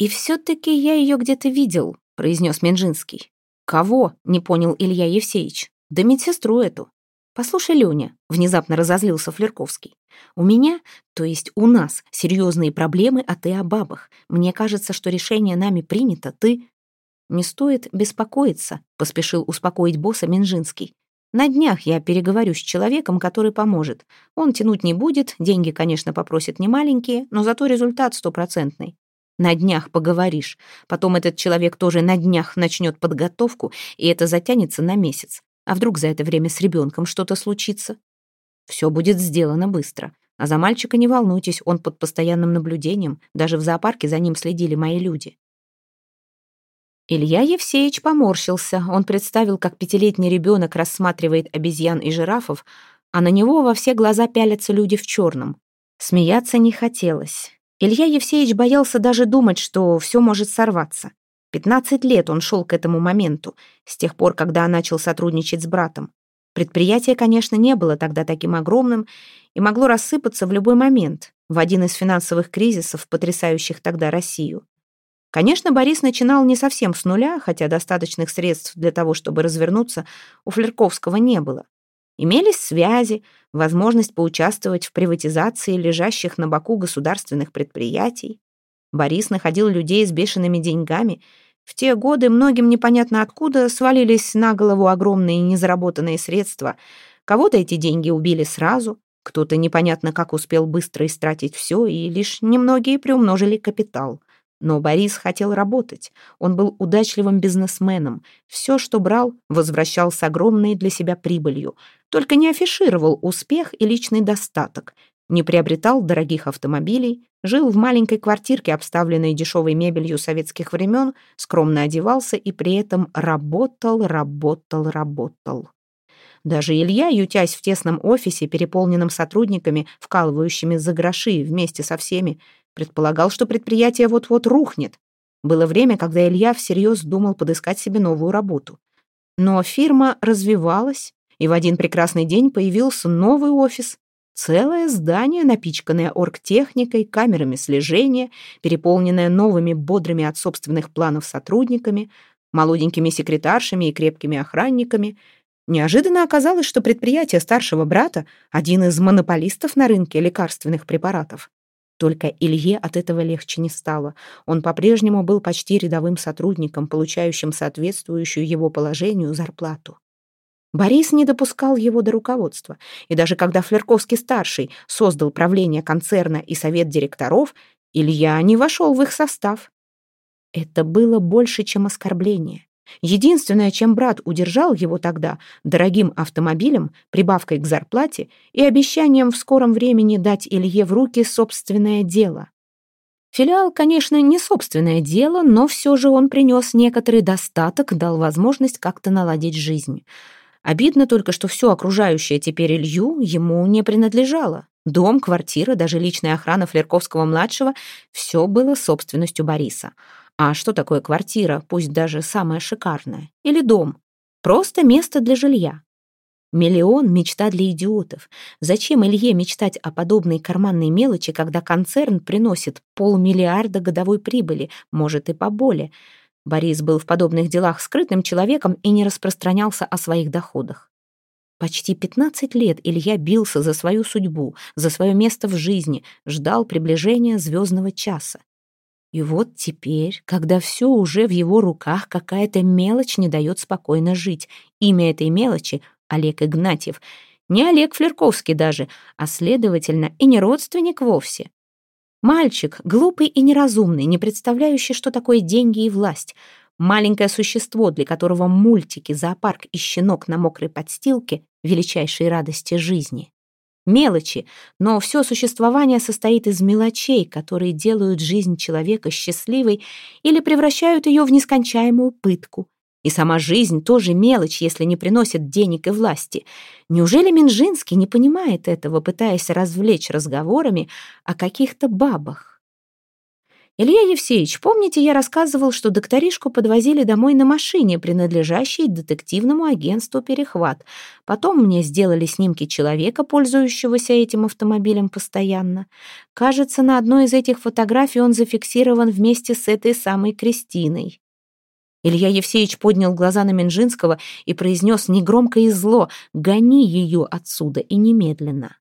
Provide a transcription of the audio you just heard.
«И все-таки я ее где-то видел», — произнес Менжинский. «Кого?» — не понял Илья Евсеевич. «Да медсестру эту». «Послушай, Леня», — внезапно разозлился Флерковский. «У меня, то есть у нас, серьезные проблемы, а ты о бабах. Мне кажется, что решение нами принято, ты...» «Не стоит беспокоиться», — поспешил успокоить босса Минжинский. «На днях я переговорю с человеком, который поможет. Он тянуть не будет, деньги, конечно, попросит немаленькие, но зато результат стопроцентный. На днях поговоришь. Потом этот человек тоже на днях начнет подготовку, и это затянется на месяц. А вдруг за это время с ребенком что-то случится? Все будет сделано быстро. А за мальчика не волнуйтесь, он под постоянным наблюдением. Даже в зоопарке за ним следили мои люди. Илья Евсеевич поморщился. Он представил, как пятилетний ребенок рассматривает обезьян и жирафов, а на него во все глаза пялятся люди в черном. Смеяться не хотелось. Илья Евсеевич боялся даже думать, что все может сорваться. Пятнадцать лет он шел к этому моменту, с тех пор, когда начал сотрудничать с братом. Предприятие, конечно, не было тогда таким огромным и могло рассыпаться в любой момент, в один из финансовых кризисов, потрясающих тогда Россию. Конечно, Борис начинал не совсем с нуля, хотя достаточных средств для того, чтобы развернуться, у Флерковского не было. Имелись связи, возможность поучаствовать в приватизации лежащих на боку государственных предприятий. Борис находил людей с бешеными деньгами. В те годы многим непонятно откуда свалились на голову огромные незаработанные средства. Кого-то эти деньги убили сразу, кто-то непонятно как успел быстро истратить все, и лишь немногие приумножили капитал. Но Борис хотел работать. Он был удачливым бизнесменом. Все, что брал, возвращал с огромной для себя прибылью. Только не афишировал успех и личный достаток. Не приобретал дорогих автомобилей, жил в маленькой квартирке, обставленной дешевой мебелью советских времен, скромно одевался и при этом работал, работал, работал. Даже Илья, ютясь в тесном офисе, переполненном сотрудниками, вкалывающими за гроши вместе со всеми, Предполагал, что предприятие вот-вот рухнет. Было время, когда Илья всерьез думал подыскать себе новую работу. Но фирма развивалась, и в один прекрасный день появился новый офис. Целое здание, напичканное оргтехникой, камерами слежения, переполненное новыми бодрыми от собственных планов сотрудниками, молоденькими секретаршами и крепкими охранниками. Неожиданно оказалось, что предприятие старшего брата — один из монополистов на рынке лекарственных препаратов. Только Илье от этого легче не стало. Он по-прежнему был почти рядовым сотрудником, получающим соответствующую его положению зарплату. Борис не допускал его до руководства, и даже когда Флерковский-старший создал правление концерна и совет директоров, Илья не вошел в их состав. Это было больше, чем оскорбление. Единственное, чем брат удержал его тогда, дорогим автомобилем, прибавкой к зарплате и обещанием в скором времени дать Илье в руки собственное дело. Филиал, конечно, не собственное дело, но все же он принес некоторый достаток, дал возможность как-то наладить жизнь. Обидно только, что все окружающее теперь Илью ему не принадлежало. Дом, квартира, даже личная охрана Флерковского-младшего — все было собственностью Бориса. А что такое квартира, пусть даже самая шикарная? Или дом? Просто место для жилья. Миллион — мечта для идиотов. Зачем Илье мечтать о подобной карманной мелочи, когда концерн приносит полмиллиарда годовой прибыли, может и поболее? Борис был в подобных делах скрытым человеком и не распространялся о своих доходах. Почти 15 лет Илья бился за свою судьбу, за свое место в жизни, ждал приближения звездного часа. И вот теперь, когда все уже в его руках, какая-то мелочь не дает спокойно жить. Имя этой мелочи — Олег Игнатьев. Не Олег Флерковский даже, а, следовательно, и не родственник вовсе. Мальчик, глупый и неразумный, не представляющий, что такое деньги и власть. Маленькое существо, для которого мультики, зоопарк и щенок на мокрой подстилке — величайшие радости жизни. Мелочи, но все существование состоит из мелочей, которые делают жизнь человека счастливой или превращают ее в нескончаемую пытку. И сама жизнь тоже мелочь, если не приносит денег и власти. Неужели Минжинский не понимает этого, пытаясь развлечь разговорами о каких-то бабах? «Илья Евсеевич, помните, я рассказывал, что докторишку подвозили домой на машине, принадлежащей детективному агентству «Перехват». Потом мне сделали снимки человека, пользующегося этим автомобилем постоянно. Кажется, на одной из этих фотографий он зафиксирован вместе с этой самой Кристиной». Илья Евсеевич поднял глаза на Минжинского и произнес негромко и зло «Гони ее отсюда и немедленно».